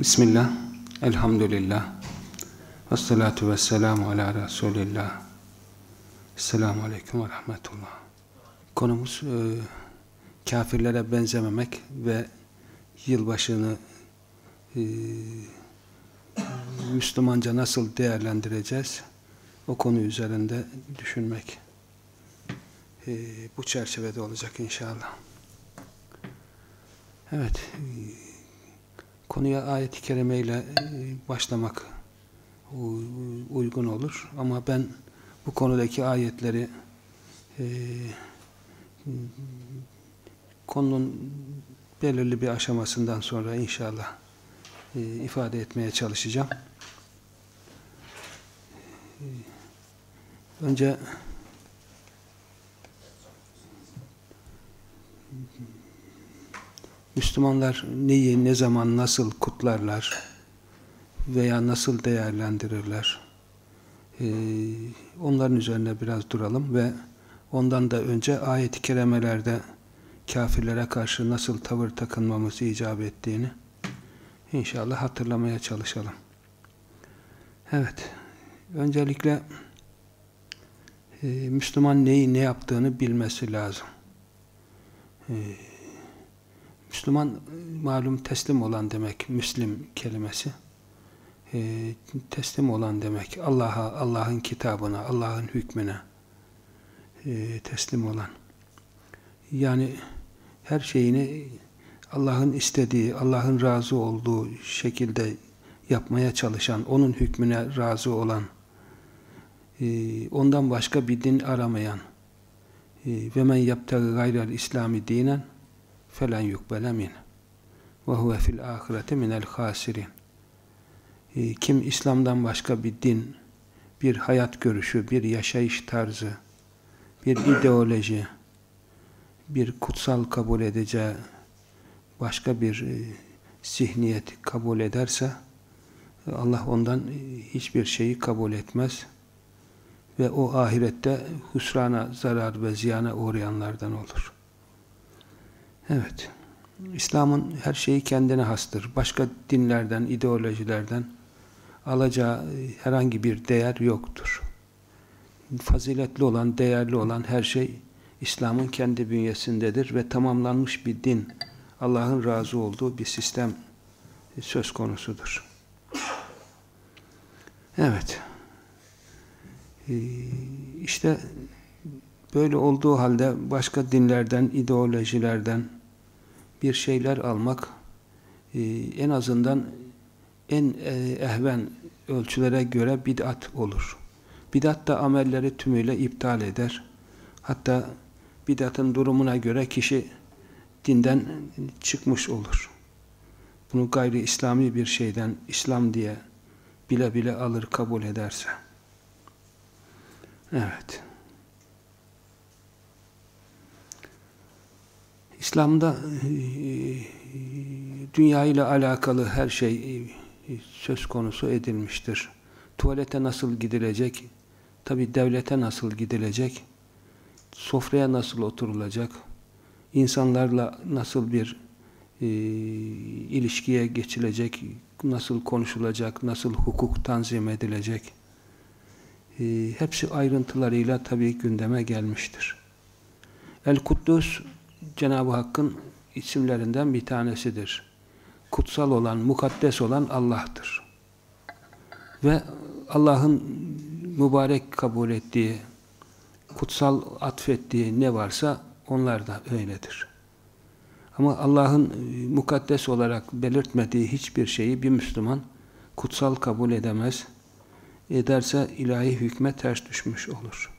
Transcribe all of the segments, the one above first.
Bismillah, elhamdülillah, ve salatu ve selamu ala Resulillah. Selamun Aleyküm ve Rahmetullah. Konumuz e, kafirlere benzememek ve yılbaşını e, Müslümanca nasıl değerlendireceğiz? O konu üzerinde düşünmek. E, bu çerçevede olacak inşallah. Evet, e, konuya ayet-i kerimeyle e, başlamak uygun olur. Ama ben bu konudaki ayetleri e, konunun belirli bir aşamasından sonra inşallah e, ifade etmeye çalışacağım. E, önce Müslümanlar neyi, ne zaman, nasıl kutlarlar veya nasıl değerlendirirler? Ee, onların üzerine biraz duralım ve ondan da önce ayet-i kerimelerde kafirlere karşı nasıl tavır takınmamız icap ettiğini inşallah hatırlamaya çalışalım. Evet, öncelikle e, Müslüman neyi ne yaptığını bilmesi lazım. E, Müslüman e, malum teslim olan demek, Müslim kelimesi. E, teslim olan demek. Allah'a, Allah'ın kitabına, Allah'ın hükmüne e, teslim olan. Yani her şeyini Allah'ın istediği, Allah'ın razı olduğu şekilde yapmaya çalışan, onun hükmüne razı olan, e, ondan başka bir din aramayan ve men yaptagı gayrel İslami dinen felen yukbele min. Ve huve fil ahireti minel hasirin e, kim İslam'dan başka bir din, bir hayat görüşü, bir yaşayış tarzı, bir ideoloji, bir kutsal kabul edeceği başka bir e, zihniyet kabul ederse Allah ondan hiçbir şeyi kabul etmez. Ve o ahirette husrana, zarar ve ziyana uğrayanlardan olur. Evet. İslam'ın her şeyi kendine hastır. Başka dinlerden, ideolojilerden alacağı herhangi bir değer yoktur. Faziletli olan, değerli olan her şey İslam'ın kendi bünyesindedir ve tamamlanmış bir din, Allah'ın razı olduğu bir sistem söz konusudur. Evet. Ee, işte böyle olduğu halde başka dinlerden, ideolojilerden bir şeyler almak e, en azından en e, ehven ölçülere göre bid'at olur. Bid'at da amelleri tümüyle iptal eder. Hatta bid'atın durumuna göre kişi dinden çıkmış olur. Bunu gayri İslami bir şeyden İslam diye bile bile alır kabul ederse. Evet. İslam'da e, dünya ile alakalı her şey söz konusu edilmiştir. Tuvalete nasıl gidilecek? Tabi devlete nasıl gidilecek? Sofraya nasıl oturulacak? İnsanlarla nasıl bir e, ilişkiye geçilecek? Nasıl konuşulacak? Nasıl hukuk tanzim edilecek? E, hepsi ayrıntılarıyla tabi gündeme gelmiştir. El-Kuddus Cenab-ı Hakk'ın isimlerinden bir tanesidir kutsal olan, mukaddes olan Allah'tır. Ve Allah'ın mübarek kabul ettiği, kutsal atfettiği ne varsa onlar da öyledir. Ama Allah'ın mukaddes olarak belirtmediği hiçbir şeyi bir Müslüman kutsal kabul edemez. Ederse ilahi hükme ters düşmüş olur.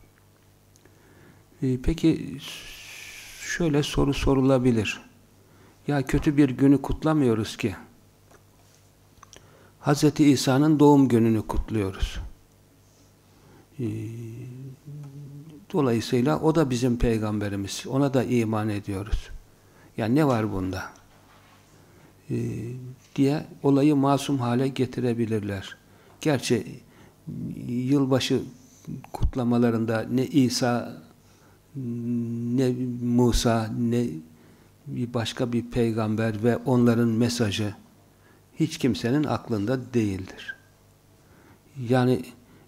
Ee, peki şöyle soru sorulabilir. Ya kötü bir günü kutlamıyoruz ki. Hz. İsa'nın doğum gününü kutluyoruz. Ee, dolayısıyla o da bizim peygamberimiz. Ona da iman ediyoruz. Yani ne var bunda? Ee, diye olayı masum hale getirebilirler. Gerçi yılbaşı kutlamalarında ne İsa ne Musa ne bir başka bir peygamber ve onların mesajı hiç kimsenin aklında değildir. Yani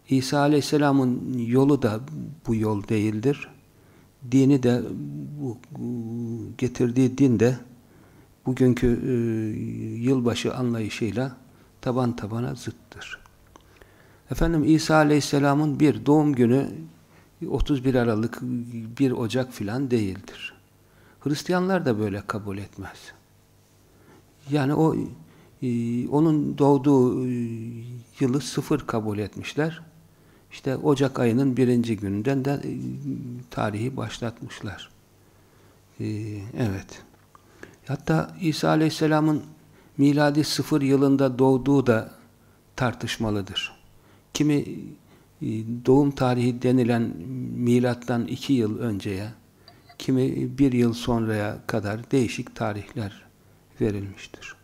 İsa Aleyhisselam'ın yolu da bu yol değildir. Dini de bu, getirdiği din de bugünkü e, yılbaşı anlayışıyla taban tabana zıttır. Efendim İsa Aleyhisselam'ın bir doğum günü 31 Aralık, 1 Ocak filan değildir. Hristiyanlar da böyle kabul etmez. Yani o e, onun doğduğu e, yılı sıfır kabul etmişler. İşte Ocak ayının birinci gününden de e, tarihi başlatmışlar. Evet. Hatta İsa Aleyhisselam'ın miladi sıfır yılında doğduğu da tartışmalıdır. Kimi doğum tarihi denilen milattan iki yıl önceye, kimi bir yıl sonraya kadar değişik tarihler verilmiştir.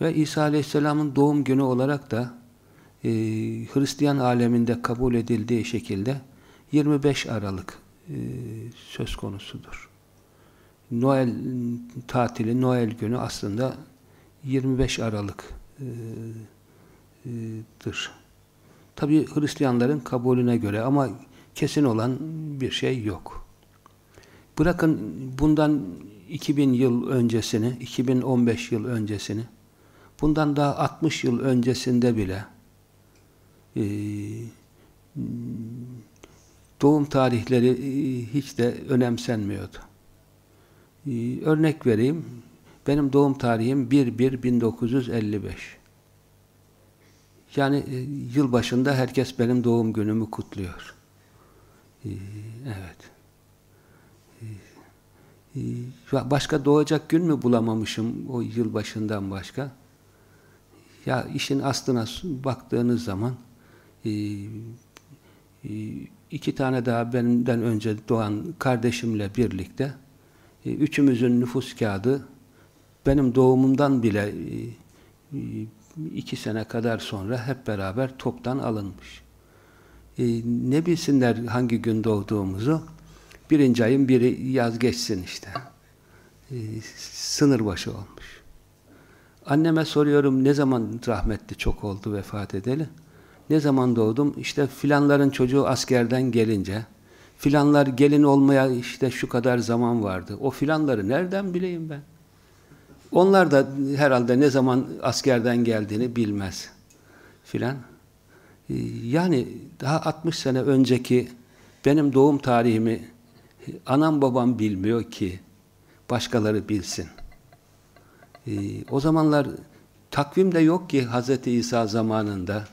Ve İsa Aleyhisselam'ın doğum günü olarak da e, Hristiyan aleminde kabul edildiği şekilde 25 Aralık e, söz konusudur. Noel tatili, Noel günü aslında 25 Aralık'tır. E, Tabi Hristiyanların kabulüne göre ama kesin olan bir şey yok. Bırakın bundan 2000 yıl öncesini, 2015 yıl öncesini, bundan daha 60 yıl öncesinde bile e, doğum tarihleri e, hiç de önemsenmiyordu. E, örnek vereyim. Benim doğum tarihim 1-1-1955. Yani e, yıl başında herkes benim doğum günümü kutluyor. E, evet. E, başka doğacak gün mü bulamamışım o yıl başından başka? Ya işin aslına baktığınız zaman iki tane daha benden önce doğan kardeşimle birlikte üçümüzün nüfus kağıdı benim doğumumdan bile iki sene kadar sonra hep beraber toptan alınmış. E, ne bilsinler hangi gün doğduğumuzu? Birinci ayın biri yaz geçsin işte. E, sınır başı olmuş. Anneme soruyorum ne zaman rahmetli çok oldu vefat edeli? Ne zaman doğdum? İşte filanların çocuğu askerden gelince, filanlar gelin olmaya işte şu kadar zaman vardı. O filanları nereden bileyim ben? Onlar da herhalde ne zaman askerden geldiğini bilmez filan. Ee, yani daha 60 sene önceki benim doğum tarihimi anam babam bilmiyor ki başkaları bilsin. Ee, o zamanlar takvim de yok ki Hz. İsa zamanında.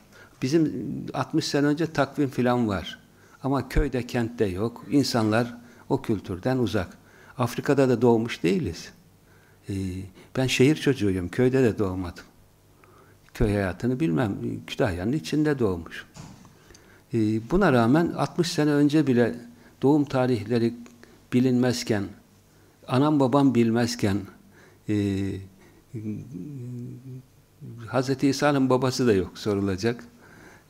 Bizim 60 sene önce takvim filan var. Ama köyde, kentte yok. İnsanlar o kültürden uzak. Afrika'da da doğmuş değiliz. Ee, ben şehir çocuğuyum. Köyde de doğmadım. Köy hayatını bilmem. Kütahya'nın içinde doğmuş. Ee, buna rağmen 60 sene önce bile doğum tarihleri bilinmezken, anam babam bilmezken e, Hz. İsa'nın babası da yok sorulacak.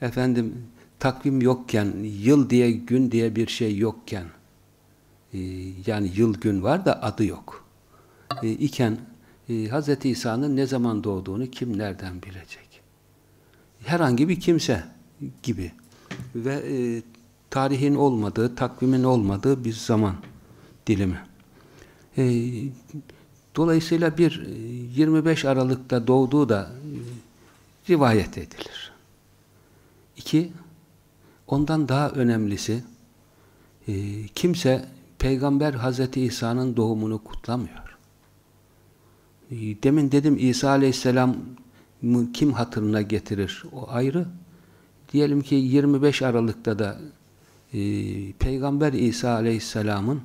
Efendim takvim yokken, yıl diye, gün diye bir şey yokken e, yani yıl gün var da adı yok iken e, Hz. İsa'nın ne zaman doğduğunu kim nereden bilecek? Herhangi bir kimse gibi ve e, tarihin olmadığı, takvimin olmadığı bir zaman dilimi. E, dolayısıyla bir 25 e, Aralık'ta doğduğu da e, rivayet edilir. İki, ondan daha önemlisi, e, kimse Peygamber Hazreti İsa'nın doğumunu kutlamıyor. Ee, demin dedim İsa Aleyhisselam kim hatırına getirir? O ayrı. Diyelim ki 25 Aralık'ta da e, Peygamber İsa Aleyhisselam'ın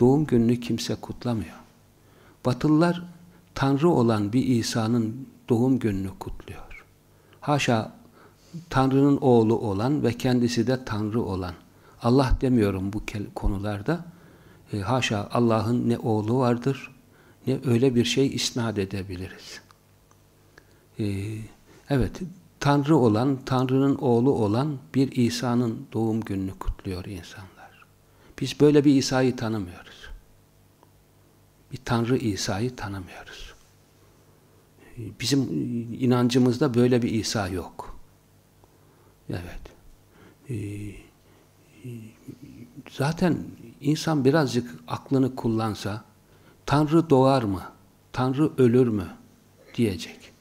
doğum gününü kimse kutlamıyor. Batılılar Tanrı olan bir İsa'nın doğum gününü kutluyor. Haşa Tanrı'nın oğlu olan ve kendisi de Tanrı olan. Allah demiyorum bu konularda. E, haşa Allah'ın ne oğlu vardır ne öyle bir şey isnat edebiliriz. Ee, evet, Tanrı olan, Tanrı'nın oğlu olan bir İsa'nın doğum gününü kutluyor insanlar. Biz böyle bir İsa'yı tanımıyoruz. Bir Tanrı İsa'yı tanımıyoruz. Bizim inancımızda böyle bir İsa yok. Evet. Ee, zaten insan birazcık aklını kullansa Tanrı doğar mı? Tanrı ölür mü? diyecek.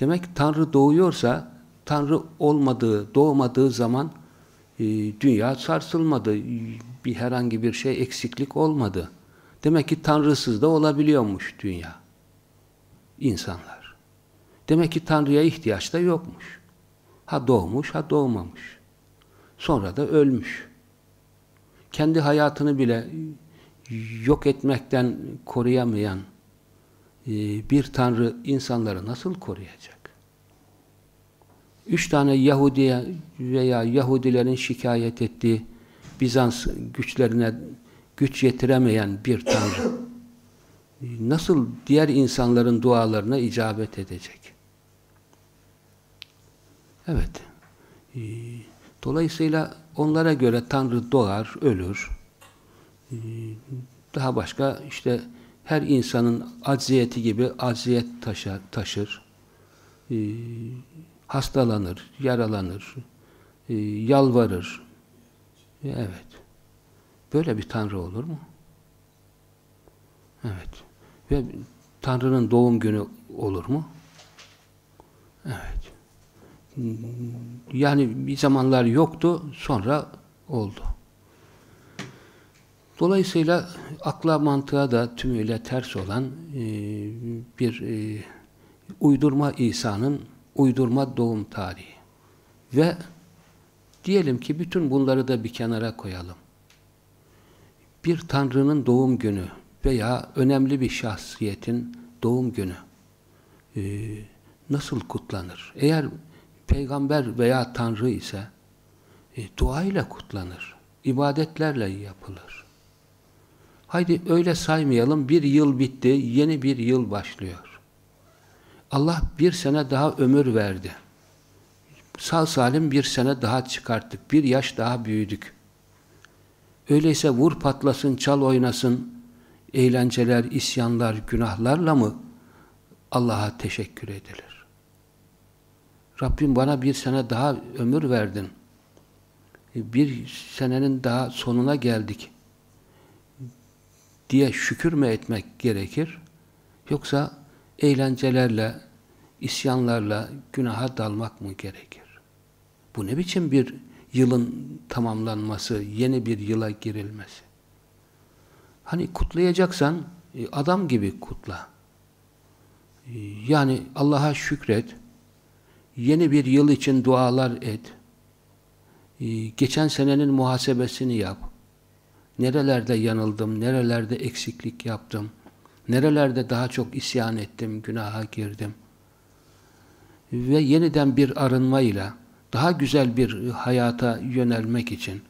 Demek Tanrı doğuyorsa Tanrı olmadığı, doğmadığı zaman e, dünya sarsılmadı. Bir herhangi bir şey eksiklik olmadı. Demek ki Tanrısız da olabiliyormuş dünya. İnsanlar. Demek ki Tanrı'ya ihtiyaç da yokmuş. Ha doğmuş, ha doğmamış. Sonra da ölmüş. Kendi hayatını bile yok etmekten koruyamayan e, bir Tanrı insanları nasıl koruyacak? Üç tane Yahudiye veya Yahudilerin şikayet ettiği Bizans güçlerine güç yetiremeyen bir Tanrı nasıl diğer insanların dualarına icabet edecek? Evet. Ee, dolayısıyla onlara göre Tanrı doğar, ölür. Ee, daha başka işte her insanın acziyeti gibi acziyet taşır. taşır. Ee, hastalanır, yaralanır, yalvarır. Evet. Böyle bir Tanrı olur mu? Evet. Ve Tanrı'nın doğum günü olur mu? Evet. Yani bir zamanlar yoktu, sonra oldu. Dolayısıyla akla mantığa da tümüyle ters olan e, bir e, uydurma İsa'nın uydurma doğum tarihi. Ve diyelim ki bütün bunları da bir kenara koyalım. Bir Tanrı'nın doğum günü veya önemli bir şahsiyetin doğum günü e, nasıl kutlanır? Eğer peygamber veya Tanrı ise e, duayla kutlanır, ibadetlerle yapılır. Haydi öyle saymayalım, bir yıl bitti, yeni bir yıl başlıyor. Allah bir sene daha ömür verdi. Sağ salim bir sene daha çıkarttık, bir yaş daha büyüdük. Öyleyse vur patlasın, çal oynasın, eğlenceler, isyanlar, günahlarla mı Allah'a teşekkür edilir? Rabbim bana bir sene daha ömür verdin. Bir senenin daha sonuna geldik diye şükür mü etmek gerekir? Yoksa eğlencelerle, isyanlarla günaha dalmak mı gerekir? Bu ne biçim bir yılın tamamlanması, yeni bir yıla girilmesi? Hani kutlayacaksan e, adam gibi kutla. E, yani Allah'a şükret. Yeni bir yıl için dualar et. E, geçen senenin muhasebesini yap. Nerelerde yanıldım, nerelerde eksiklik yaptım, nerelerde daha çok isyan ettim, günaha girdim. Ve yeniden bir arınmayla daha güzel bir hayata yönelmek için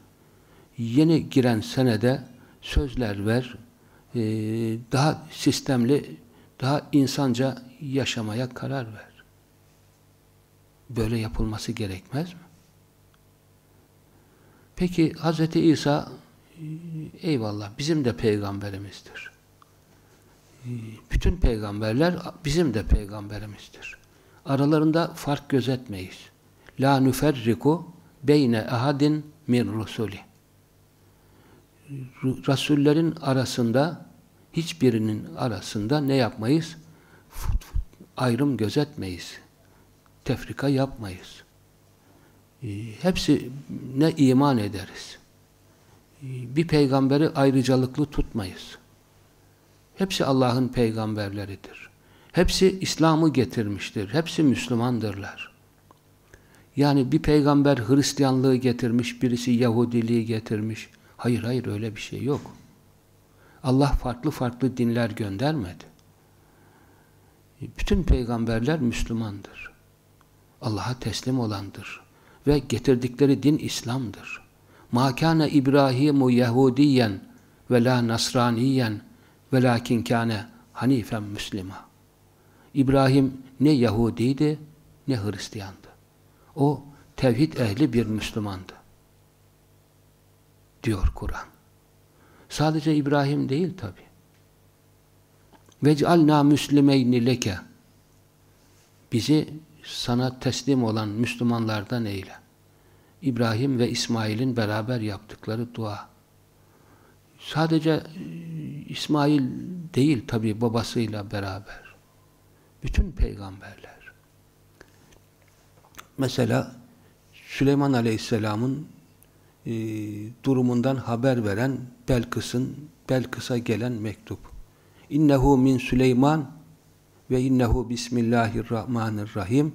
yeni giren senede sözler ver, e, daha sistemli, daha insanca yaşamaya karar ver. Böyle yapılması gerekmez mi? Peki Hz. İsa eyvallah bizim de peygamberimizdir. Bütün peygamberler bizim de peygamberimizdir. Aralarında fark gözetmeyiz. La nüferriku beyne ahadin min rusuli. Rasullerin arasında hiçbirinin arasında ne yapmayız? Ayrım gözetmeyiz. Tefrika yapmayız. Ee, hepsi ne iman ederiz. Ee, bir peygamberi ayrıcalıklı tutmayız. Hepsi Allah'ın peygamberleridir. Hepsi İslam'ı getirmiştir. Hepsi Müslümandırlar. Yani bir peygamber Hristiyanlığı getirmiş, birisi Yahudiliği getirmiş, Hayır hayır öyle bir şey yok. Allah farklı farklı dinler göndermedi. Bütün peygamberler Müslümandır. Allah'a teslim olandır. Ve getirdikleri din İslam'dır. İbrahimu Yahudiyen ve la Nasraniyen ve lakin kâne hanifen Müslüma. İbrahim ne Yahudiydi ne Hristiyandı. O tevhid ehli bir Müslümandı diyor Kur'an. Sadece İbrahim değil tabi. Vec'alna müslimeyni leke bizi sana teslim olan Müslümanlardan eyle. İbrahim ve İsmail'in beraber yaptıkları dua. Sadece e, İsmail değil tabi babasıyla beraber. Bütün peygamberler. Mesela Süleyman Aleyhisselam'ın e, durumundan haber veren Belkıs'ın Belkıs'a gelen mektup. İnnehu min Süleyman ve innehu bismillahirrahmanirrahim.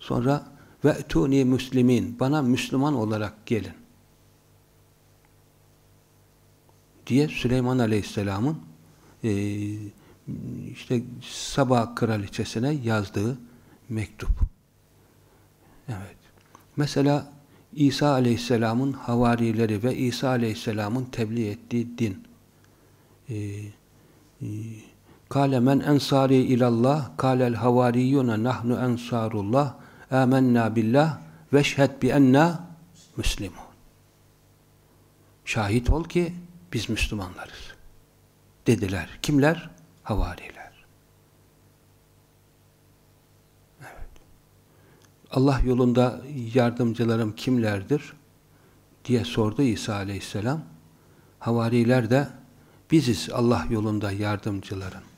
Sonra ve etuni müslimin. Bana Müslüman olarak gelin. Diye Süleyman Aleyhisselam'ın e, işte Sabah kraliçesine yazdığı mektup. Evet. Mesela İsa Aleyhisselam'ın havarileri ve İsa Aleyhisselam'ın tebliğ ettiği din. Ee, e, Kale men ensari ilallah kalel havariyyuna nahnu ensarullah amennâ billah veşhed bi enna. Şahit ol ki biz Müslümanlarız. Dediler. Kimler? Havariler. Evet. Allah yolunda yardımcılarım kimlerdir? diye sordu İsa Aleyhisselam. Havariler de biziz Allah yolunda yardımcıların.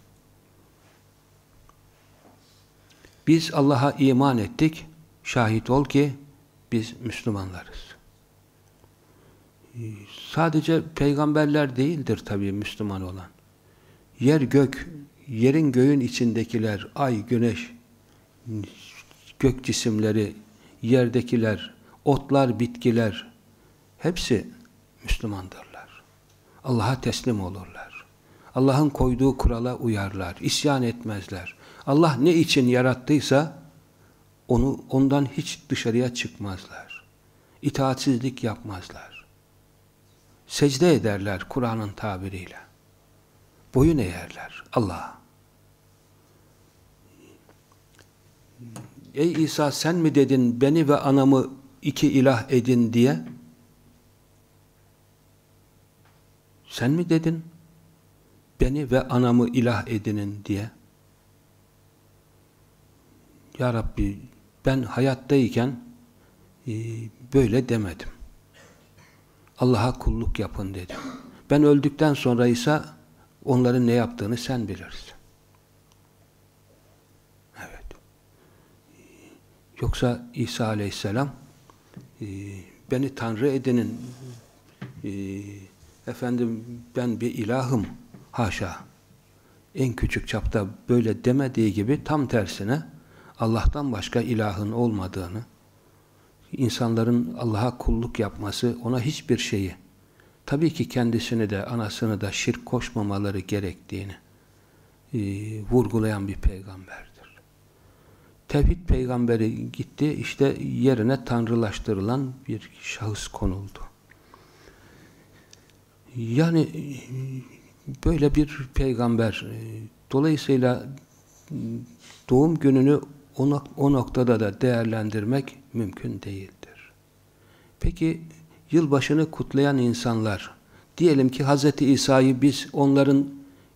Biz Allah'a iman ettik. Şahit ol ki biz Müslümanlarız. Sadece peygamberler değildir tabii Müslüman olan. Yer gök, yerin göğün içindekiler, ay, güneş, gök cisimleri, yerdekiler, otlar, bitkiler hepsi Müslümandırlar. Allah'a teslim olurlar. Allah'ın koyduğu kurala uyarlar, isyan etmezler. Allah ne için yarattıysa onu ondan hiç dışarıya çıkmazlar. İtaatsizlik yapmazlar. Secde ederler Kur'an'ın tabiriyle. Boyun eğerler Allah'a. Ey İsa sen mi dedin beni ve anamı iki ilah edin diye? Sen mi dedin beni ve anamı ilah edinin diye? Ya Rabbi ben hayattayken e, böyle demedim. Allah'a kulluk yapın dedim. Ben öldükten sonra ise onların ne yaptığını sen bilirsin. Evet. Yoksa İsa Aleyhisselam e, beni Tanrı edinin e, efendim ben bir ilahım haşa en küçük çapta böyle demediği gibi tam tersine Allah'tan başka ilahın olmadığını, insanların Allah'a kulluk yapması, ona hiçbir şeyi, tabii ki kendisini de, anasını da şirk koşmamaları gerektiğini e, vurgulayan bir peygamberdir. Tevhid peygamberi gitti, işte yerine tanrılaştırılan bir şahıs konuldu. Yani böyle bir peygamber, e, dolayısıyla doğum gününü o, o noktada da değerlendirmek mümkün değildir. Peki yılbaşını kutlayan insanlar, diyelim ki Hz. İsa'yı biz onların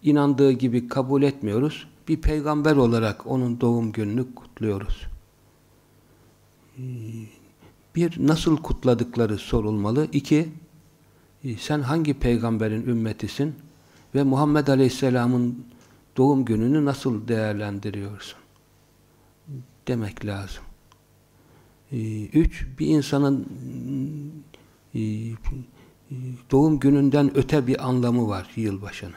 inandığı gibi kabul etmiyoruz, bir peygamber olarak onun doğum gününü kutluyoruz. Bir, nasıl kutladıkları sorulmalı. İki, sen hangi peygamberin ümmetisin ve Muhammed Aleyhisselam'ın doğum gününü nasıl değerlendiriyorsun? Demek lazım. Ee, üç, bir insanın e, doğum gününden öte bir anlamı var yılbaşının.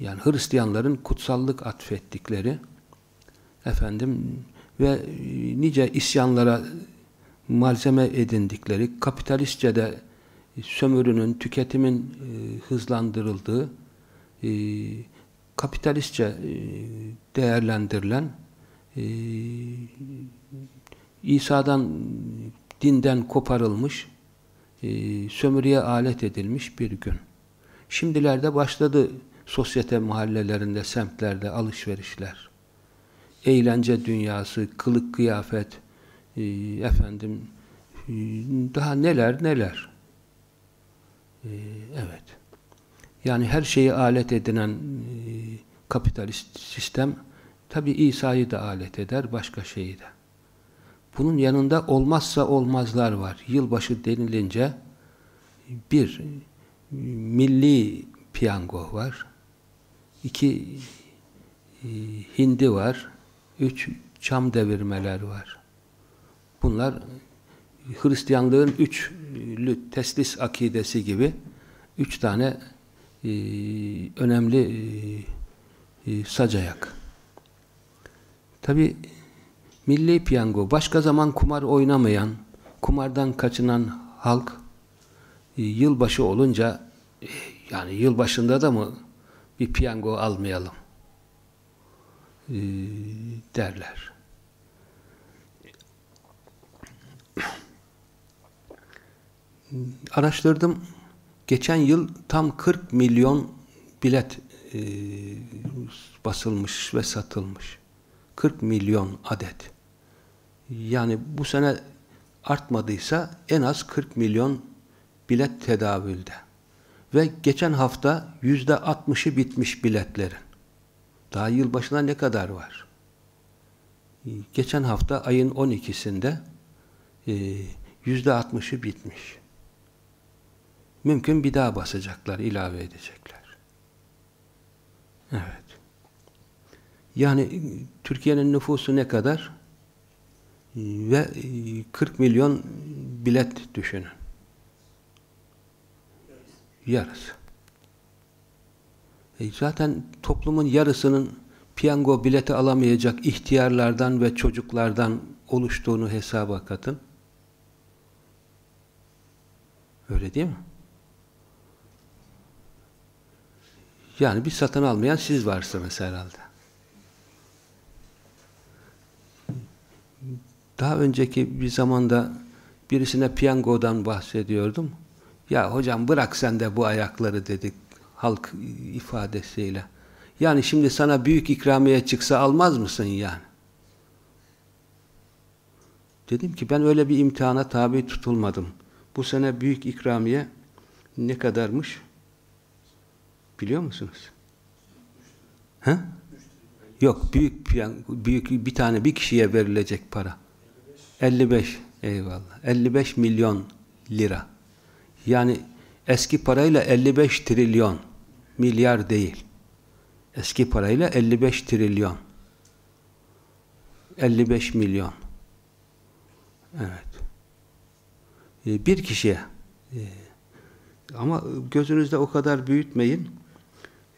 Yani Hristiyanların kutsallık atfettikleri efendim ve e, nice isyanlara malzeme edindikleri, kapitalistçe de sömürünün, tüketimin e, hızlandırıldığı, e, kapitalistçe e, değerlendirilen e, İsa'dan dinden koparılmış e, sömürüye alet edilmiş bir gün. Şimdilerde başladı sosyete mahallelerinde, semtlerde alışverişler. Eğlence dünyası, kılık kıyafet, e, efendim daha neler neler. Evet. Yani her şeyi alet edinen kapitalist sistem Tabi İsa'yı da alet eder, başka şeyi de. Bunun yanında olmazsa olmazlar var. Yılbaşı denilince bir milli piyango var. iki e, hindi var. Üç çam devirmeler var. Bunlar Hristiyanlığın üçlü teslis akidesi gibi üç tane e, önemli e, e, sacayak. Tabi milli piyango, başka zaman kumar oynamayan, kumardan kaçınan halk e, yılbaşı olunca e, yani yılbaşında da mı bir piyango almayalım e, derler. Araştırdım. Geçen yıl tam 40 milyon bilet basılmış ve satılmış. 40 milyon adet. Yani bu sene artmadıysa en az 40 milyon bilet tedavülde. Ve geçen hafta yüzde 60'ı bitmiş biletlerin. Daha yılbaşına ne kadar var? Geçen hafta ayın 12'sinde e, yüzde 60'ı bitmiş. Mümkün bir daha basacaklar, ilave edecekler. Evet. Yani Türkiye'nin nüfusu ne kadar? Ve 40 milyon bilet düşünün. Yarısı. E zaten toplumun yarısının piyango bileti alamayacak ihtiyarlardan ve çocuklardan oluştuğunu hesaba katın. Öyle değil mi? Yani bir satın almayan siz varsınız herhalde. Daha önceki bir zamanda birisine piyangodan bahsediyordum. Ya hocam bırak sen de bu ayakları dedik halk ifadesiyle. Yani şimdi sana büyük ikramiye çıksa almaz mısın yani? Dedim ki ben öyle bir imtihana tabi tutulmadım. Bu sene büyük ikramiye ne kadarmış? Biliyor musunuz? He? Yok, büyük büyük bir tane bir kişiye verilecek para. 55 eyvallah. 55 milyon lira. Yani eski parayla 55 trilyon milyar değil. Eski parayla 55 trilyon. 55 milyon. Evet. Ee, bir kişiye. Ee, ama gözünüzde o kadar büyütmeyin.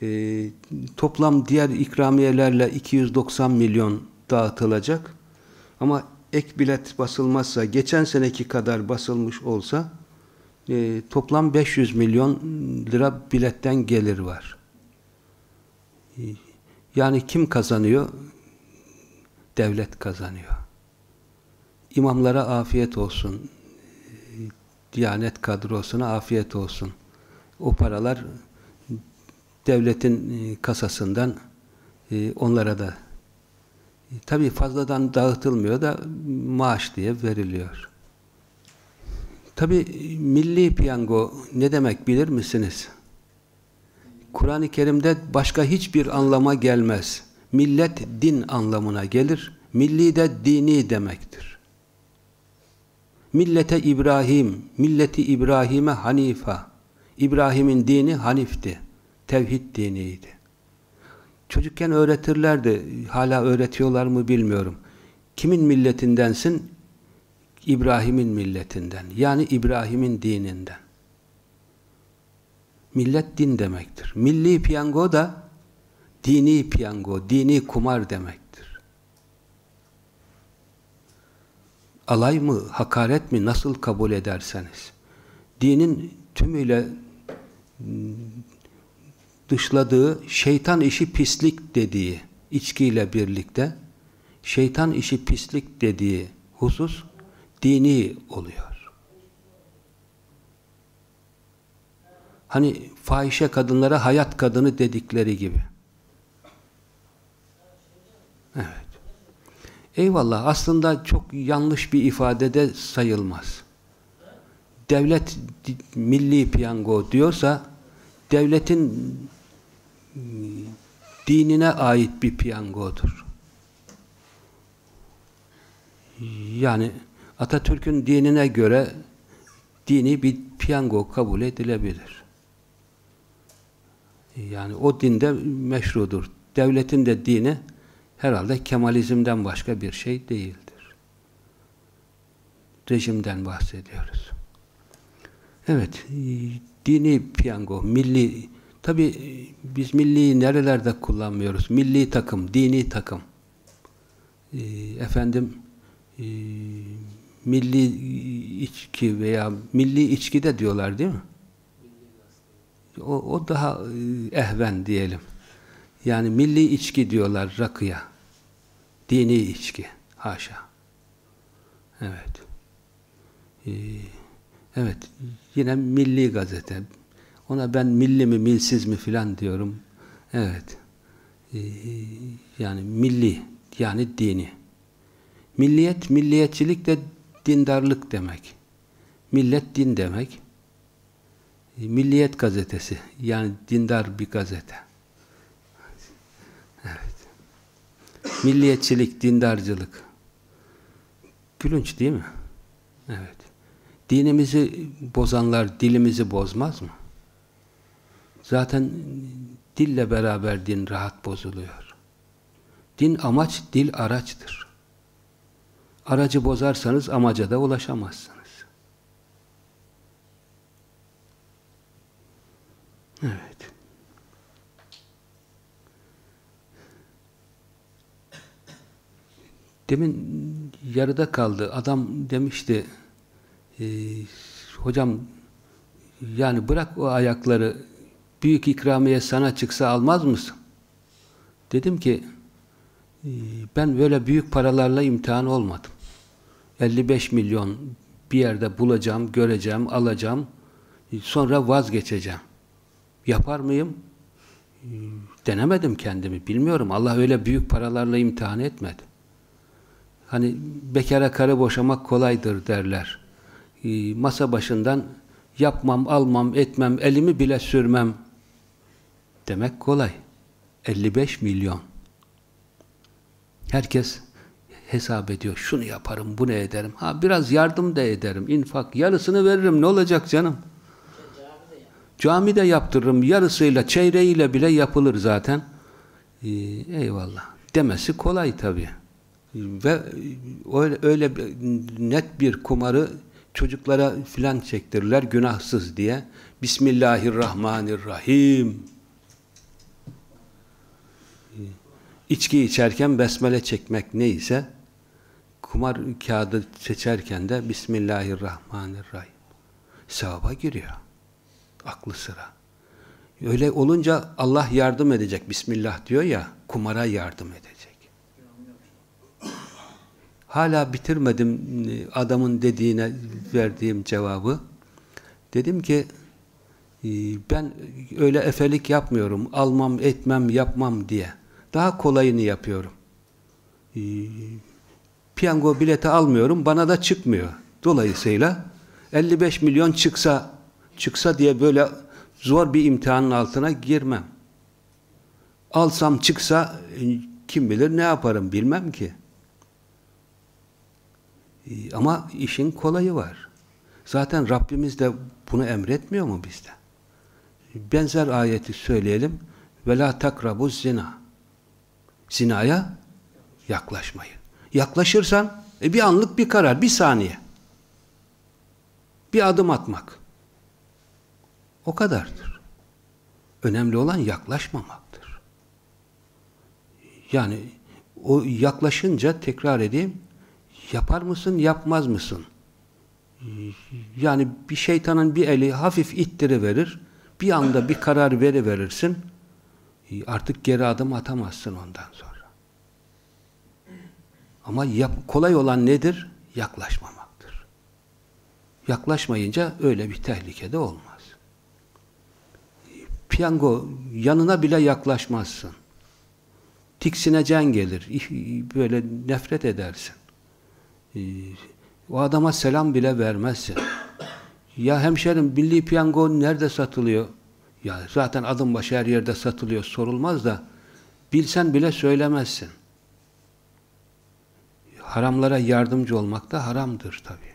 Ee, toplam diğer ikramiyelerle 290 milyon dağıtılacak. Ama ek bilet basılmazsa, geçen seneki kadar basılmış olsa e, toplam 500 milyon lira biletten gelir var. E, yani kim kazanıyor? Devlet kazanıyor. İmamlara afiyet olsun. Diyanet kadrosuna afiyet olsun. O paralar devletin e, kasasından e, onlara da e, tabii fazladan dağıtılmıyor da maaş diye veriliyor. Tabi milli piyango ne demek bilir misiniz? Kur'an-ı Kerim'de başka hiçbir anlama gelmez. Millet din anlamına gelir. Milli de dini demektir. Millete İbrahim, milleti İbrahim'e Hanifa. İbrahim'in dini Hanif'ti. Tevhid diniydi. Çocukken öğretirlerdi. Hala öğretiyorlar mı bilmiyorum. Kimin milletindensin? İbrahim'in milletinden. Yani İbrahim'in dininden. Millet din demektir. Milli piyango da dini piyango, dini kumar demektir. Alay mı, hakaret mi nasıl kabul ederseniz. Dinin tümüyle dışladığı şeytan işi pislik dediği içkiyle birlikte şeytan işi pislik dediği husus dini oluyor. Hani fahişe kadınlara hayat kadını dedikleri gibi. Evet. Eyvallah aslında çok yanlış bir ifadede sayılmaz. Devlet milli piyango diyorsa devletin dinine ait bir piyangodur. Yani Atatürk'ün dinine göre dini bir piyango kabul edilebilir. Yani o dinde meşrudur. Devletin de dini herhalde Kemalizmden başka bir şey değildir. Rejimden bahsediyoruz. Evet, dini piyango, milli, tabi biz milli nerelerde kullanmıyoruz? Milli takım, dini takım. Efendim, milli içki veya milli içki de diyorlar değil mi? O, o daha ehven diyelim. Yani milli içki diyorlar rakıya. Dini içki. Haşa. Evet. Ee, evet. Yine milli gazete. Ona ben milli mi milsiz mi filan diyorum. Evet. Ee, yani milli. Yani dini. Milliyet, milliyetçilik de dindarlık demek. Millet din demek. Milliyet gazetesi. Yani dindar bir gazete. Evet. Milliyetçilik, dindarcılık. Gülünç değil mi? Evet. Dinimizi bozanlar dilimizi bozmaz mı? Zaten dille beraber din rahat bozuluyor. Din amaç, dil araçtır. Aracı bozarsanız amaca da ulaşamazsınız. Evet. Demin yarıda kaldı. Adam demişti e, hocam yani bırak o ayakları büyük ikramiye sana çıksa almaz mısın? Dedim ki e, ben böyle büyük paralarla imtihan olmadım. 55 milyon bir yerde bulacağım, göreceğim, alacağım. Sonra vazgeçeceğim. Yapar mıyım? Denemedim kendimi. Bilmiyorum. Allah öyle büyük paralarla imtihan etmedi. Hani bekara karı boşamak kolaydır derler. Masa başından yapmam, almam, etmem, elimi bile sürmem demek kolay. 55 milyon. Herkes hesap ediyor. Şunu yaparım, bunu ederim. Ha biraz yardım da ederim. infak yarısını veririm. Ne olacak canım? Cami de yaptırırım. Yarısıyla, çeyreğiyle bile yapılır zaten. Ee, eyvallah. Demesi kolay tabii. Ve öyle, öyle net bir kumarı çocuklara filan çektirirler günahsız diye. Bismillahirrahmanirrahim. İçki içerken besmele çekmek neyse kumar kağıdı seçerken de Bismillahirrahmanirrahim. Sevaba giriyor. Aklı sıra. Öyle olunca Allah yardım edecek. Bismillah diyor ya, kumara yardım edecek. Hala bitirmedim adamın dediğine verdiğim cevabı. Dedim ki ben öyle efelik yapmıyorum. Almam, etmem, yapmam diye. Daha kolayını yapıyorum. Piyango bileti almıyorum. Bana da çıkmıyor. Dolayısıyla 55 milyon çıksa çıksa diye böyle zor bir imtihanın altına girmem. Alsam çıksa kim bilir ne yaparım bilmem ki. Ama işin kolayı var. Zaten Rabbimiz de bunu emretmiyor mu bizde? Benzer ayeti söyleyelim. Ve la takrabu zina. Zinaya yaklaşmayın. Yaklaşırsan e bir anlık bir karar, bir saniye. Bir adım atmak. O kadardır. Önemli olan yaklaşmamaktır. Yani o yaklaşınca tekrar edeyim yapar mısın, yapmaz mısın? Yani bir şeytanın bir eli hafif ittiriverir, bir anda bir karar veriverirsin, artık geri adım atamazsın ondan sonra. Ama yap, kolay olan nedir? Yaklaşmamaktır. Yaklaşmayınca öyle bir tehlike de olmaz. Piyango yanına bile yaklaşmazsın. Tiksinecen gelir. Böyle nefret edersin. O adama selam bile vermezsin. Ya hemşerim milli piyango nerede satılıyor? Ya zaten adım başı her yerde satılıyor sorulmaz da bilsen bile söylemezsin. haramlara yardımcı olmak da haramdır tabi.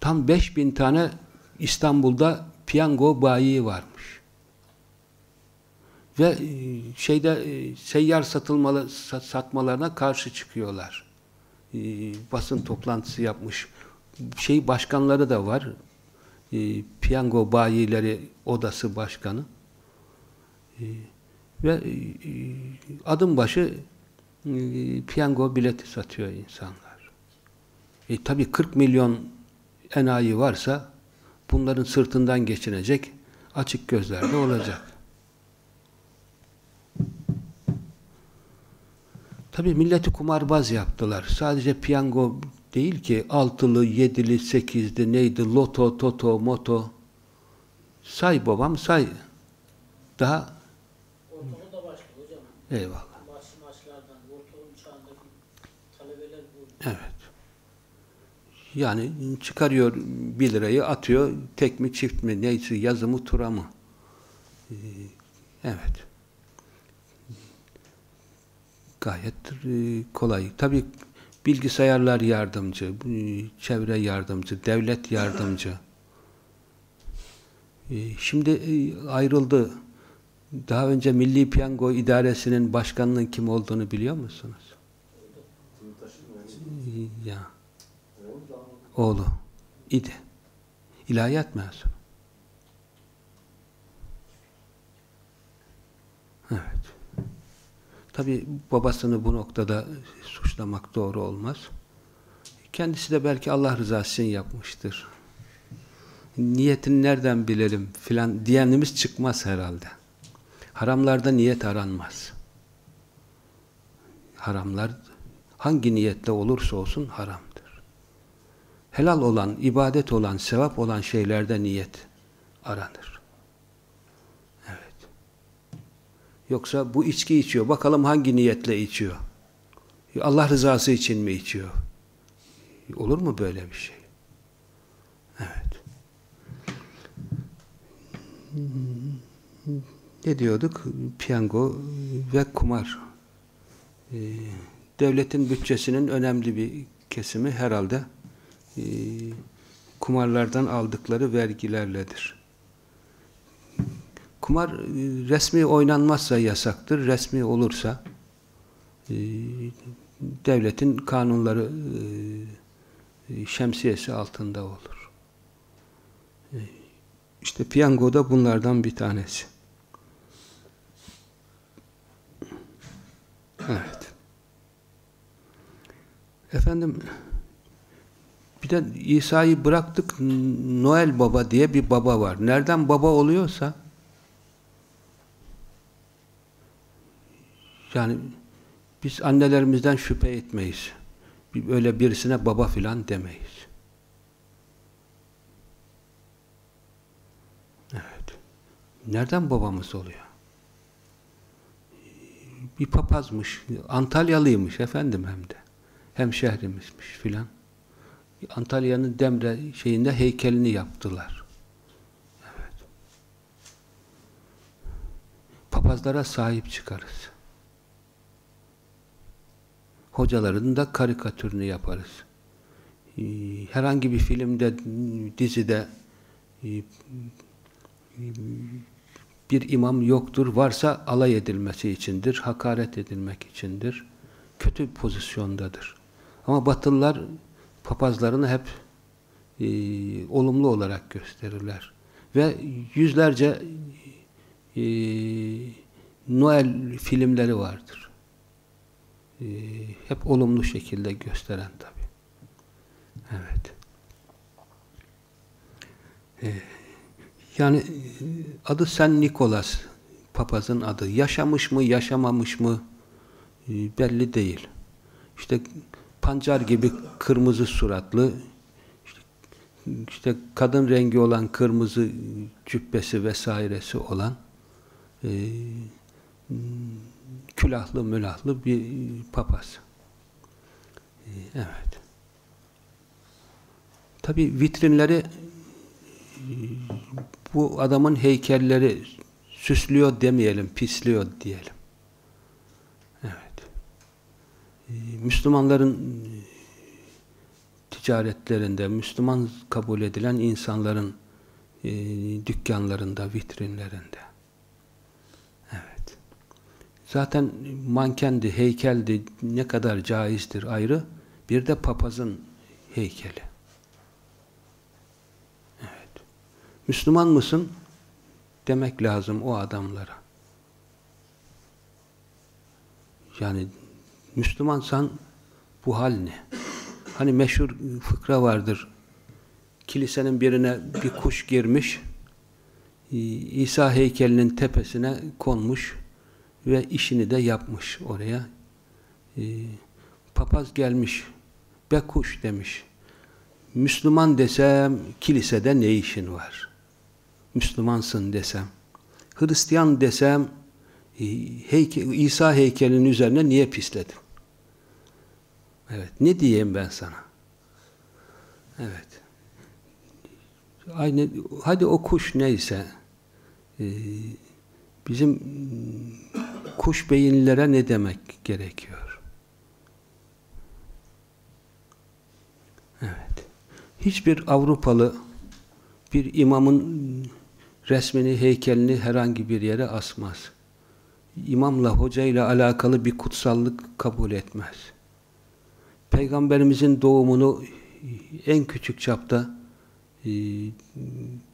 Tam 5000 tane İstanbul'da piyango bayi varmış. Ve e, şeyde e, seyyar satılmalı satmalarına karşı çıkıyorlar. E, basın toplantısı yapmış. Şey başkanları da var. Piyango bayileri odası başkanı. Ve adım başı piyango bileti satıyor insanlar. E tabi 40 milyon enayi varsa bunların sırtından geçinecek açık gözlerde olacak. Tabi milleti kumarbaz yaptılar. Sadece piyango değil ki altılı, yedili, sekizli neydi, loto, toto, moto. Say babam say. Daha Ortalığı da başka hocam. Eyvallah. Maç, maçlardan, ortalığın çağındaki talebeler bu. Evet. Yani çıkarıyor bir lirayı atıyor. Tek mi çift mi neyse yazı mı tura mı? Ee, evet. Gayet e, kolay. Tabii bilgisayarlar yardımcı, çevre yardımcı, devlet yardımcı. Ee, şimdi e, ayrıldı. Daha önce Milli Piyango İdaresi'nin başkanının kim olduğunu biliyor musunuz? Ya. Oğlu. idi. İlahiyat mezunu. Evet. Tabi babasını bu noktada suçlamak doğru olmaz. Kendisi de belki Allah rızası için yapmıştır. Niyetini nereden bilelim filan diyenimiz çıkmaz herhalde. Haramlarda niyet aranmaz. Haramlar hangi niyetle olursa olsun haramdır. Helal olan, ibadet olan, sevap olan şeylerde niyet aranır. Evet. Yoksa bu içki içiyor. Bakalım hangi niyetle içiyor? Allah rızası için mi içiyor? Olur mu böyle bir şey? Evet. Ne diyorduk? Piyango ve kumar. Ee, devletin bütçesinin önemli bir kesimi herhalde e, kumarlardan aldıkları vergilerledir. Kumar e, resmi oynanmazsa yasaktır, resmi olursa e, devletin kanunları e, şemsiyesi altında olur. İşte piyango da bunlardan bir tanesi. Evet. Efendim bir de İsa'yı bıraktık Noel Baba diye bir baba var. Nereden baba oluyorsa yani biz annelerimizden şüphe etmeyiz. Öyle birisine baba filan demeyiz. Evet. Nereden babamız oluyor? Bir papazmış, Antalyalıymış efendim hem de. Hem şehrimizmiş filan. Antalya'nın Demre şeyinde heykelini yaptılar. Evet. Papazlara sahip çıkarız. Hocaların da karikatürünü yaparız. Ee, herhangi bir filmde, dizide e, bir imam yoktur. Varsa alay edilmesi içindir, hakaret edilmek içindir. Kötü pozisyondadır. Ama Batılılar papazlarını hep e, olumlu olarak gösterirler. Ve yüzlerce e, Noel filmleri vardır. E, hep olumlu şekilde gösteren tabi. Evet. E, yani adı Sen Nikolas papazın adı. Yaşamış mı, yaşamamış mı e, belli değil. İşte pancar gibi kırmızı suratlı, işte, işte kadın rengi olan kırmızı cübbesi vesairesi olan e, külahlı mülahlı bir papaz. E, evet. Tabi vitrinleri e, bu adamın heykelleri süslüyor demeyelim, pisliyor diyelim. Evet. Ee, Müslümanların ticaretlerinde, Müslüman kabul edilen insanların e, dükkanlarında, vitrinlerinde. Zaten mankendi, heykeldi ne kadar caizdir ayrı. Bir de papazın heykeli. Evet. Müslüman mısın? Demek lazım o adamlara. Yani Müslümansan bu hal ne? Hani meşhur fıkra vardır. Kilisenin birine bir kuş girmiş. İsa heykelinin tepesine konmuş ve işini de yapmış oraya. Papaz gelmiş. Be kuş demiş. Müslüman desem kilisede ne işin var? Müslümansın desem. Hristiyan desem heyke, İsa heykelinin üzerine niye pisledim? Evet. Ne diyeyim ben sana? Evet. Aynı, hadi o kuş neyse e, bizim kuş beyinlere ne demek gerekiyor? Evet. Hiçbir Avrupalı bir imamın resmini, heykelini herhangi bir yere asmaz. İmamla, hocayla alakalı bir kutsallık kabul etmez. Peygamberimizin doğumunu en küçük çapta e,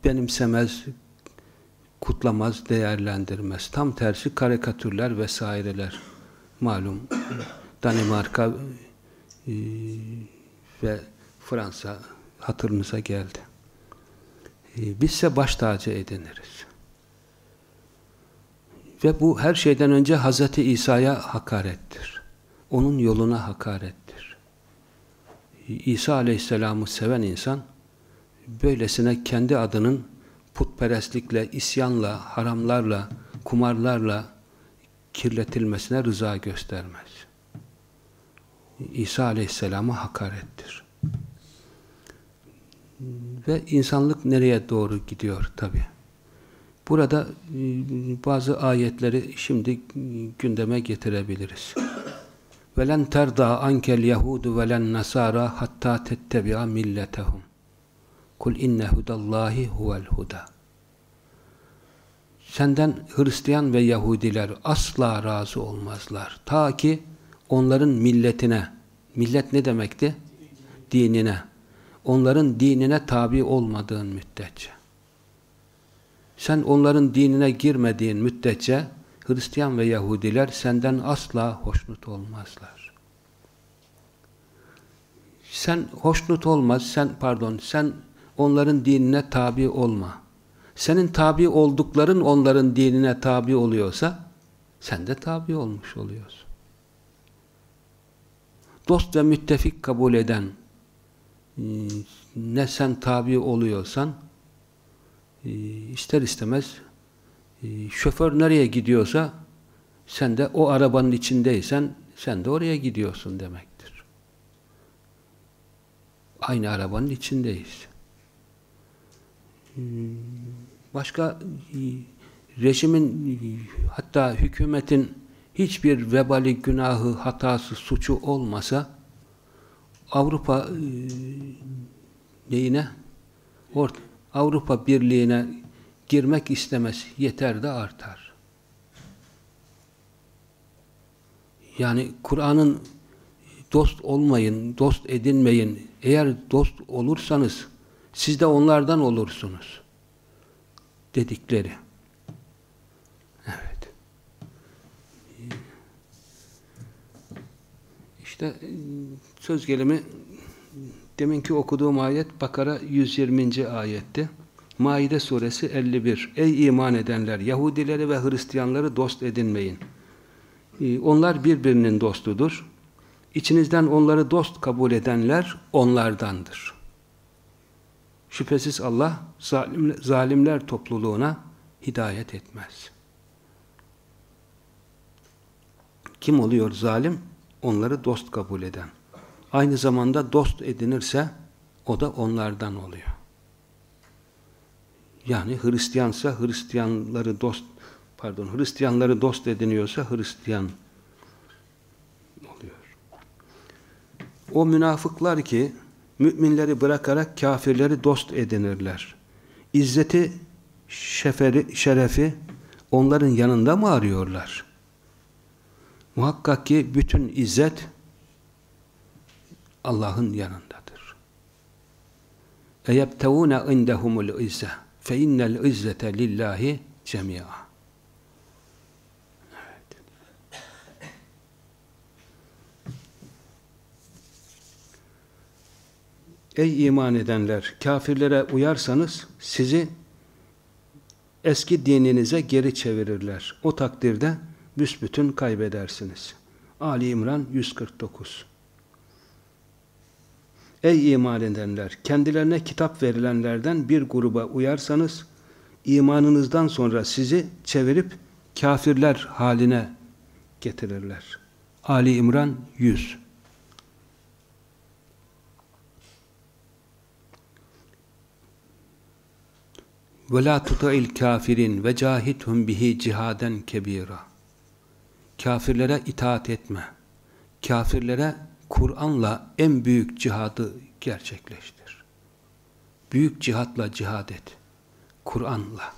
benimsemez, kutlamaz, değerlendirmez. Tam tersi karikatürler vesaireler. Malum Danimarka e, ve Fransa hatırınıza geldi. E, bizse baş tacı ediniriz. Ve bu her şeyden önce Hz. İsa'ya hakarettir. Onun yoluna hakarettir. İsa Aleyhisselam'ı seven insan, böylesine kendi adının putperestlikle, isyanla, haramlarla, kumarlarla kirletilmesine rıza göstermez. İsa Aleyhisselam'a hakarettir. Ve insanlık nereye doğru gidiyor tabi. Burada e, bazı ayetleri şimdi gündeme getirebiliriz. وَلَنْ تَرْضَى عَنْكَ الْيَهُودُ وَلَنْ نَسَارَى حَتَّى تَتَّبِعَ مِلَّتَهُمْ Kul inne hudallahi huvel huda. Senden Hristiyan ve Yahudiler asla razı olmazlar. Ta ki onların milletine, millet ne demekti? Dinine. Onların dinine tabi olmadığın müddetçe. Sen onların dinine girmediğin müddetçe Hristiyan ve Yahudiler senden asla hoşnut olmazlar. Sen hoşnut olmaz, sen pardon, sen onların dinine tabi olma. Senin tabi oldukların onların dinine tabi oluyorsa sen de tabi olmuş oluyorsun. Dost ve müttefik kabul eden ne sen tabi oluyorsan ister istemez şoför nereye gidiyorsa sen de o arabanın içindeysen sen de oraya gidiyorsun demektir. Aynı arabanın içindeyiz. Başka rejimin hatta hükümetin hiçbir vebali, günahı, hatası, suçu olmasa Avrupa neyine? Orta, Avrupa Birliği'ne girmek istemez. Yeter de artar. Yani Kur'an'ın dost olmayın, dost edinmeyin. Eğer dost olursanız siz de onlardan olursunuz. Dedikleri. Evet. İşte söz gelimi deminki okuduğum ayet Bakara 120. ayetti. Maide suresi 51. Ey iman edenler! Yahudileri ve Hristiyanları dost edinmeyin. Onlar birbirinin dostudur. İçinizden onları dost kabul edenler onlardandır. Şüphesiz Allah zalimler topluluğuna hidayet etmez. Kim oluyor zalim? Onları dost kabul eden. Aynı zamanda dost edinirse o da onlardan oluyor. Yani Hristiyansa Hristiyanları dost pardon Hristiyanları dost ediniyorsa Hristiyan oluyor. O münafıklar ki müminleri bırakarak kafirleri dost edinirler. İzzeti, şeferi, şerefi onların yanında mı arıyorlar? Muhakkak ki bütün izzet Allah'ın yanındadır. اَيَبْتَوُونَ اِنْدَهُمُ الْاِزَّةِ فَاِنَّ الْاِزَّةَ لِلّٰهِ جَمِيعًا Ey iman edenler! Kafirlere uyarsanız sizi eski dininize geri çevirirler. O takdirde büsbütün kaybedersiniz. Ali İmran 149 Ey iman edenler! Kendilerine kitap verilenlerden bir gruba uyarsanız, imanınızdan sonra sizi çevirip kafirler haline getirirler. Ali İmran 100 ve la tuta'il kafirin ve cahithum bihi cihaden kebira. Kafirlere itaat etme. Kafirlere Kur'an'la en büyük cihadı gerçekleştir. Büyük cihatla cihad et. Kur'an'la.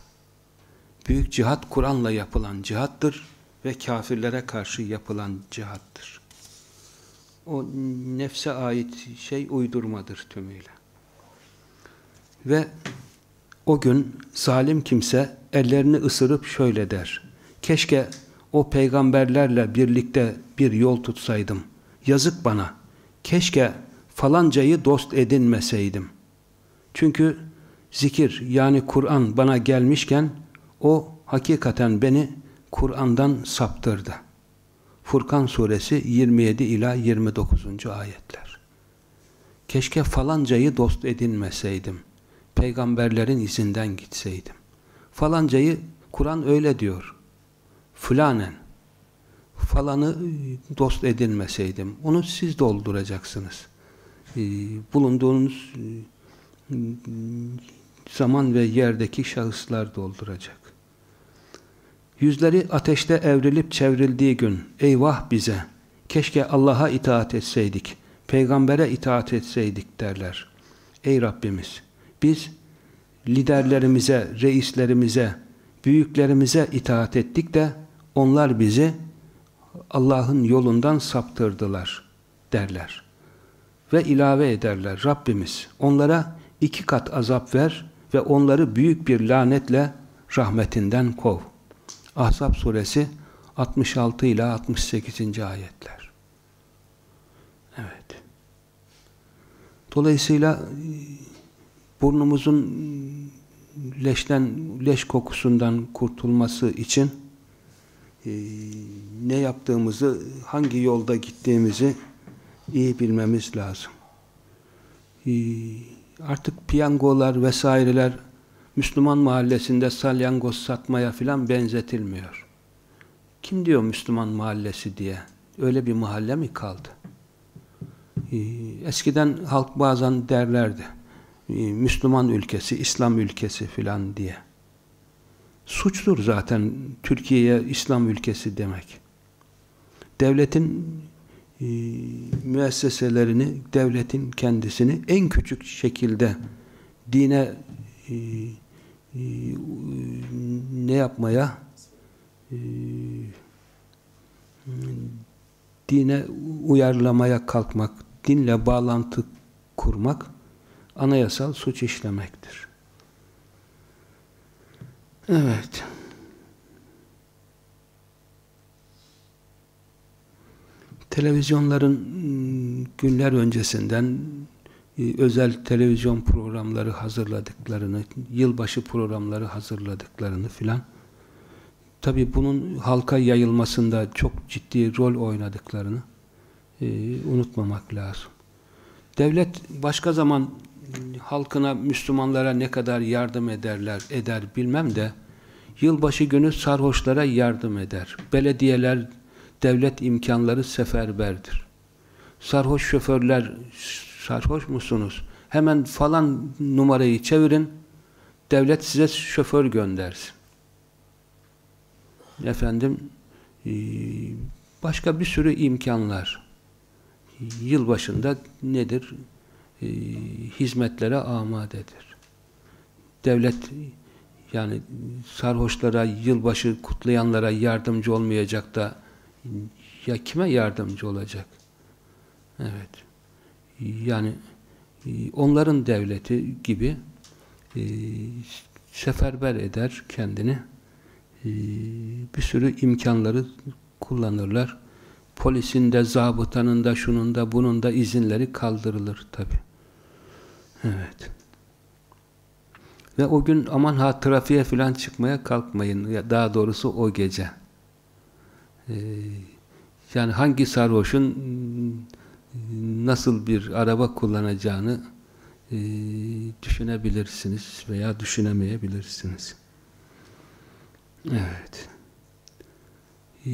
Büyük cihat Kur'an'la yapılan cihattır ve kafirlere karşı yapılan cihattır. O nefse ait şey uydurmadır tümüyle. Ve o gün zalim kimse ellerini ısırıp şöyle der. Keşke o peygamberlerle birlikte bir yol tutsaydım. Yazık bana. Keşke falancayı dost edinmeseydim. Çünkü zikir yani Kur'an bana gelmişken o hakikaten beni Kur'an'dan saptırdı. Furkan suresi 27 ila 29. ayetler. Keşke falancayı dost edinmeseydim peygamberlerin izinden gitseydim. Falancayı Kur'an öyle diyor. Fulanen falanı dost edinmeseydim. Onu siz dolduracaksınız. Ee, bulunduğunuz e, zaman ve yerdeki şahıslar dolduracak. Yüzleri ateşte evrilip çevrildiği gün eyvah bize keşke Allah'a itaat etseydik, peygambere itaat etseydik derler. Ey Rabbimiz biz liderlerimize, reislerimize, büyüklerimize itaat ettik de onlar bizi Allah'ın yolundan saptırdılar derler. Ve ilave ederler Rabbimiz onlara iki kat azap ver ve onları büyük bir lanetle rahmetinden kov. Ahzab suresi 66 ile 68. ayetler. Evet. Dolayısıyla burnumuzun leşten, leş kokusundan kurtulması için e, ne yaptığımızı, hangi yolda gittiğimizi iyi bilmemiz lazım. E, artık piyangolar vesaireler Müslüman mahallesinde salyangoz satmaya filan benzetilmiyor. Kim diyor Müslüman mahallesi diye? Öyle bir mahalle mi kaldı? E, eskiden halk bazen derlerdi Müslüman ülkesi, İslam ülkesi filan diye. Suçtur zaten Türkiye'ye İslam ülkesi demek. Devletin e, müesseselerini, devletin kendisini en küçük şekilde dine e, e, ne yapmaya e, dine uyarlamaya kalkmak, dinle bağlantı kurmak anayasal suç işlemektir. Evet. Televizyonların ıı, günler öncesinden ıı, özel televizyon programları hazırladıklarını, yılbaşı programları hazırladıklarını filan tabi bunun halka yayılmasında çok ciddi rol oynadıklarını e, unutmamak lazım. Devlet başka zaman halkına, Müslümanlara ne kadar yardım ederler, eder bilmem de yılbaşı günü sarhoşlara yardım eder. Belediyeler, devlet imkanları seferberdir. Sarhoş şoförler, sarhoş musunuz? Hemen falan numarayı çevirin, devlet size şoför göndersin. Efendim, başka bir sürü imkanlar. yılbaşında nedir? E, hizmetlere amadedir. Devlet yani sarhoşlara, yılbaşı kutlayanlara yardımcı olmayacak da ya kime yardımcı olacak? Evet. Yani e, onların devleti gibi e, seferber eder kendini. E, bir sürü imkanları kullanırlar. Polisin de, zabıtanın da, şunun da, bunun da izinleri kaldırılır tabi. Evet. Ve o gün aman ha trafiğe falan çıkmaya kalkmayın. Daha doğrusu o gece. Ee, yani hangi sarhoşun nasıl bir araba kullanacağını e, düşünebilirsiniz veya düşünemeyebilirsiniz. Evet. E,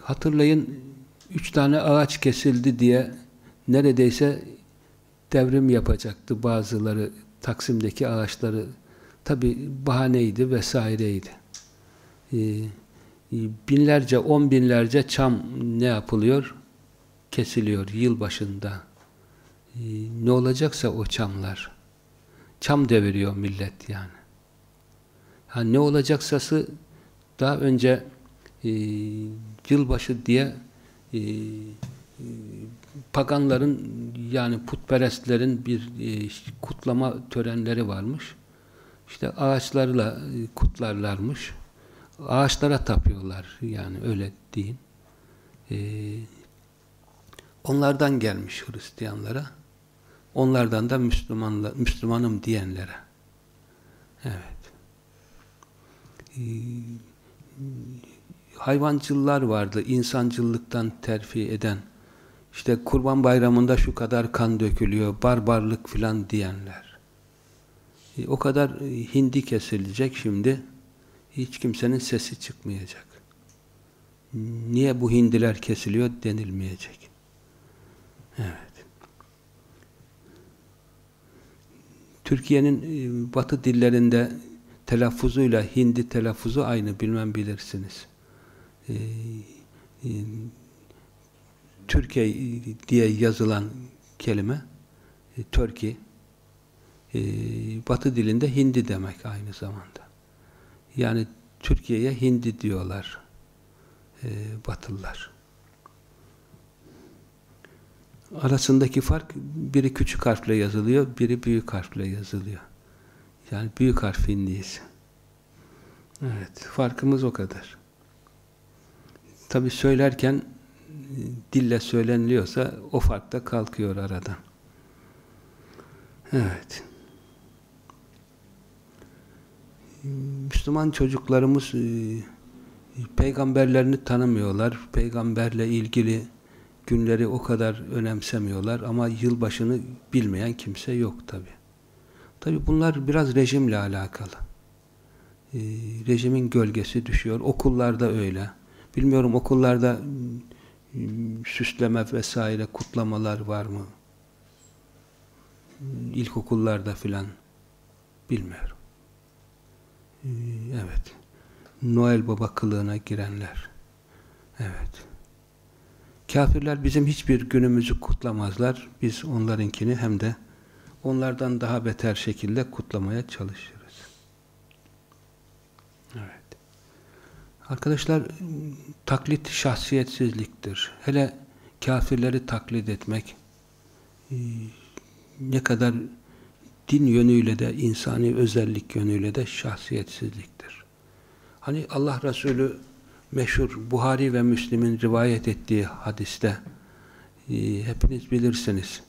hatırlayın üç tane ağaç kesildi diye neredeyse devrim yapacaktı bazıları Taksim'deki ağaçları tabi bahaneydi vesaireydi. E, binlerce, on binlerce çam ne yapılıyor? Kesiliyor yıl başında. Ee, ne olacaksa o çamlar. Çam deviriyor millet yani. Ha, ne olacaksası daha önce e, yılbaşı diye e, e, paganların yani putperestlerin bir e, kutlama törenleri varmış. İşte ağaçlarla e, kutlarlarmış. Ağaçlara tapıyorlar yani öyle deyin. E, onlardan gelmiş Hristiyanlara. Onlardan da Müslümanla, Müslümanım diyenlere. Evet. Hayvancılılar vardı. insancılıktan terfi eden. İşte kurban bayramında şu kadar kan dökülüyor. Barbarlık filan diyenler. Ee, o kadar hindi kesilecek şimdi. Hiç kimsenin sesi çıkmayacak. Niye bu hindiler kesiliyor denilmeyecek. Evet. Türkiye'nin e, batı dillerinde telaffuzuyla hindi telaffuzu aynı bilmem bilirsiniz. Ee, e, Türkiye diye yazılan kelime e, Türkiye e, batı dilinde hindi demek aynı zamanda. Yani Türkiye'ye hindi diyorlar e, batılılar. arasındaki fark biri küçük harfle yazılıyor, biri büyük harfle yazılıyor. Yani büyük harfindeyiz. Evet, farkımız o kadar. Tabi söylerken dille söyleniliyorsa o fark da kalkıyor aradan. Evet. Müslüman çocuklarımız e, peygamberlerini tanımıyorlar. Peygamberle ilgili günleri o kadar önemsemiyorlar ama yılbaşını bilmeyen kimse yok tabi. Tabi bunlar biraz rejimle alakalı. Ee, rejimin gölgesi düşüyor. Okullarda öyle. Bilmiyorum okullarda süsleme vesaire kutlamalar var mı? İlkokullarda filan bilmiyorum. Ee, evet. Noel Baba kılığına girenler. Evet. Kafirler bizim hiçbir günümüzü kutlamazlar. Biz onlarınkini hem de onlardan daha beter şekilde kutlamaya çalışırız. Evet. Arkadaşlar taklit şahsiyetsizliktir. Hele kafirleri taklit etmek e, ne kadar din yönüyle de insani özellik yönüyle de şahsiyetsizliktir. Hani Allah Resulü meşhur Buhari ve Müslim'in rivayet ettiği hadiste e, hepiniz bilirsiniz.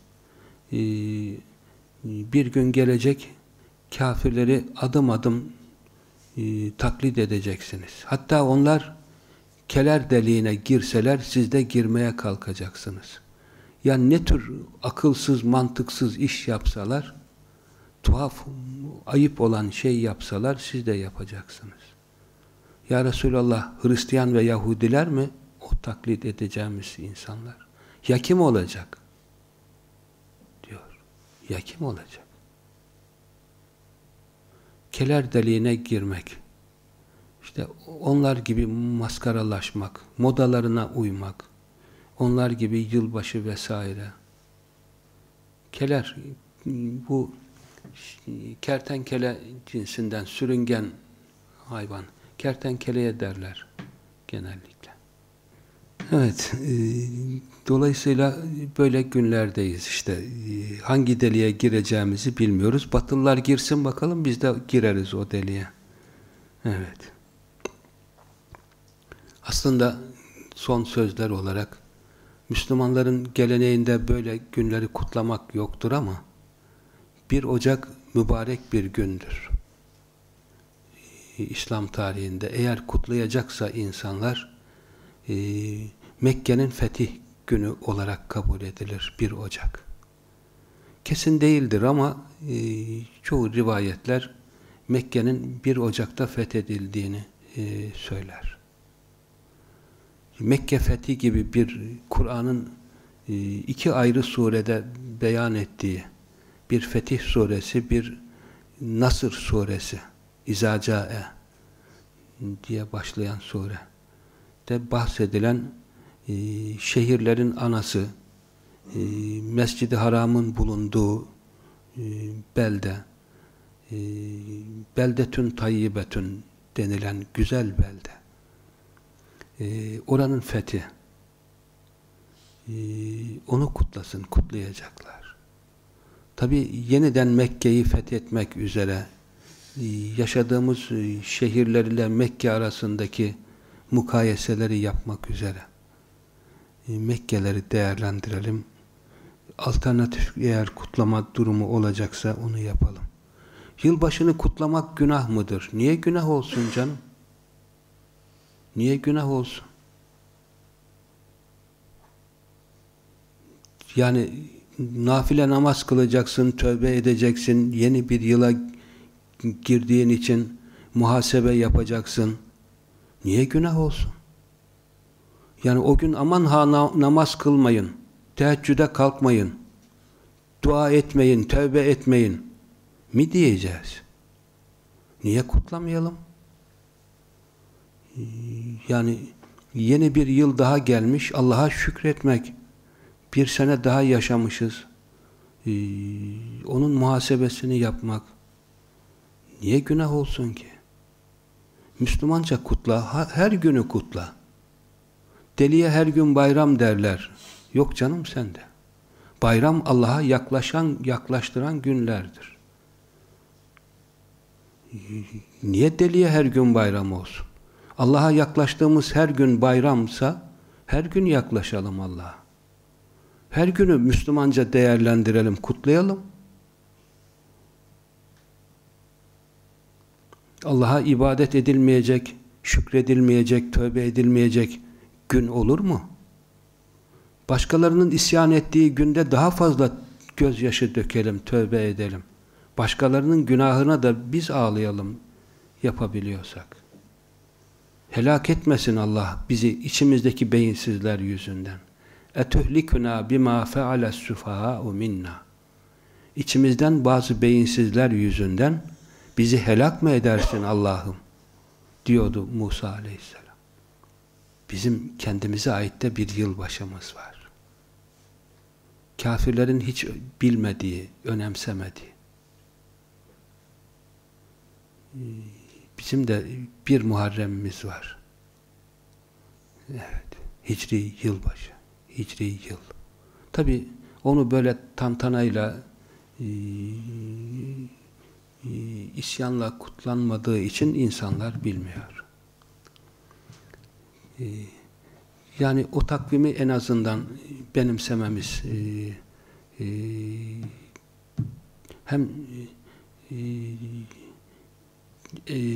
E, bir gün gelecek kafirleri adım adım e, taklit edeceksiniz. Hatta onlar keler deliğine girseler siz de girmeye kalkacaksınız. Yani ne tür akılsız, mantıksız iş yapsalar, tuhaf, ayıp olan şey yapsalar siz de yapacaksınız. Ya Resulallah Hristiyan ve Yahudiler mi? O taklit edeceğimiz insanlar. Ya kim olacak? Diyor. Ya kim olacak? Keler deliğine girmek. İşte onlar gibi maskaralaşmak, modalarına uymak, Onlar gibi yılbaşı vesaire. Keler, bu kertenkele cinsinden sürüngen hayvan. Kertenkeleye derler genellikle. Evet, e, dolayısıyla böyle günlerdeyiz işte. E, hangi deliğe gireceğimizi bilmiyoruz. Batılılar girsin bakalım biz de gireriz o deliğe. Evet. Aslında son sözler olarak Müslümanların geleneğinde böyle günleri kutlamak yoktur ama 1 Ocak mübarek bir gündür. İslam tarihinde eğer kutlayacaksa insanlar e, Mekke'nin fetih günü olarak kabul edilir 1 Ocak. Kesin değildir ama e, çoğu rivayetler Mekke'nin 1 Ocak'ta fethedildiğini e, söyler. Mekke fethi gibi bir Kur'an'ın e, iki ayrı surede beyan ettiği bir fetih suresi, bir Nasır suresi, İzacae diye başlayan sure de bahsedilen e, şehirlerin anası, e, Mescid-i Haram'ın bulunduğu e, belde, beldetün tayyibetün denilen güzel belde. E, oranın fethi. Onu kutlasın, kutlayacaklar. Tabi yeniden Mekke'yi fethetmek üzere yaşadığımız şehirlerle Mekke arasındaki mukayeseleri yapmak üzere Mekke'leri değerlendirelim. Alternatif eğer kutlama durumu olacaksa onu yapalım. Yılbaşını kutlamak günah mıdır? Niye günah olsun canım? Niye günah olsun? Yani nafile namaz kılacaksın, tövbe edeceksin, yeni bir yıla girdiğin için muhasebe yapacaksın. Niye günah olsun? Yani o gün aman ha namaz kılmayın, teheccüde kalkmayın, dua etmeyin, tövbe etmeyin mi diyeceğiz? Niye kutlamayalım? Yani yeni bir yıl daha gelmiş, Allah'a şükretmek. Bir sene daha yaşamışız. Ee, onun muhasebesini yapmak. Niye günah olsun ki? Müslümanca kutla, her günü kutla. Deliye her gün bayram derler. Yok canım sende. Bayram Allah'a yaklaşan, yaklaştıran günlerdir. Niye deliye her gün bayram olsun? Allah'a yaklaştığımız her gün bayramsa her gün yaklaşalım Allah'a. Her günü Müslümanca değerlendirelim, kutlayalım. Allah'a ibadet edilmeyecek, şükredilmeyecek, tövbe edilmeyecek gün olur mu? Başkalarının isyan ettiği günde daha fazla gözyaşı dökelim, tövbe edelim. Başkalarının günahına da biz ağlayalım yapabiliyorsak. Helak etmesin Allah bizi içimizdeki beyinsizler yüzünden. Etühlikuna bima feale sufaha'u minna. İçimizden bazı beyinsizler yüzünden bizi helak mı edersin Allah'ım? diyordu Musa Aleyhisselam. Bizim kendimize ait de bir yılbaşımız var. Kafirlerin hiç bilmediği, önemsemediği. Bizim de bir Muharrem'imiz var. Evet. Hicri yılbaşı. Hicri yıl. Tabi onu böyle tantanayla e, e, isyanla kutlanmadığı için insanlar bilmiyor. E, yani o takvimi en azından benimsememiz e, e, hem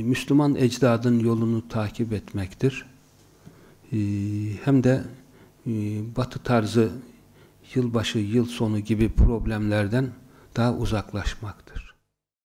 Müslüman ecdadın yolunu takip etmektir. Hem de batı tarzı yılbaşı, yıl sonu gibi problemlerden daha uzaklaşmaktır.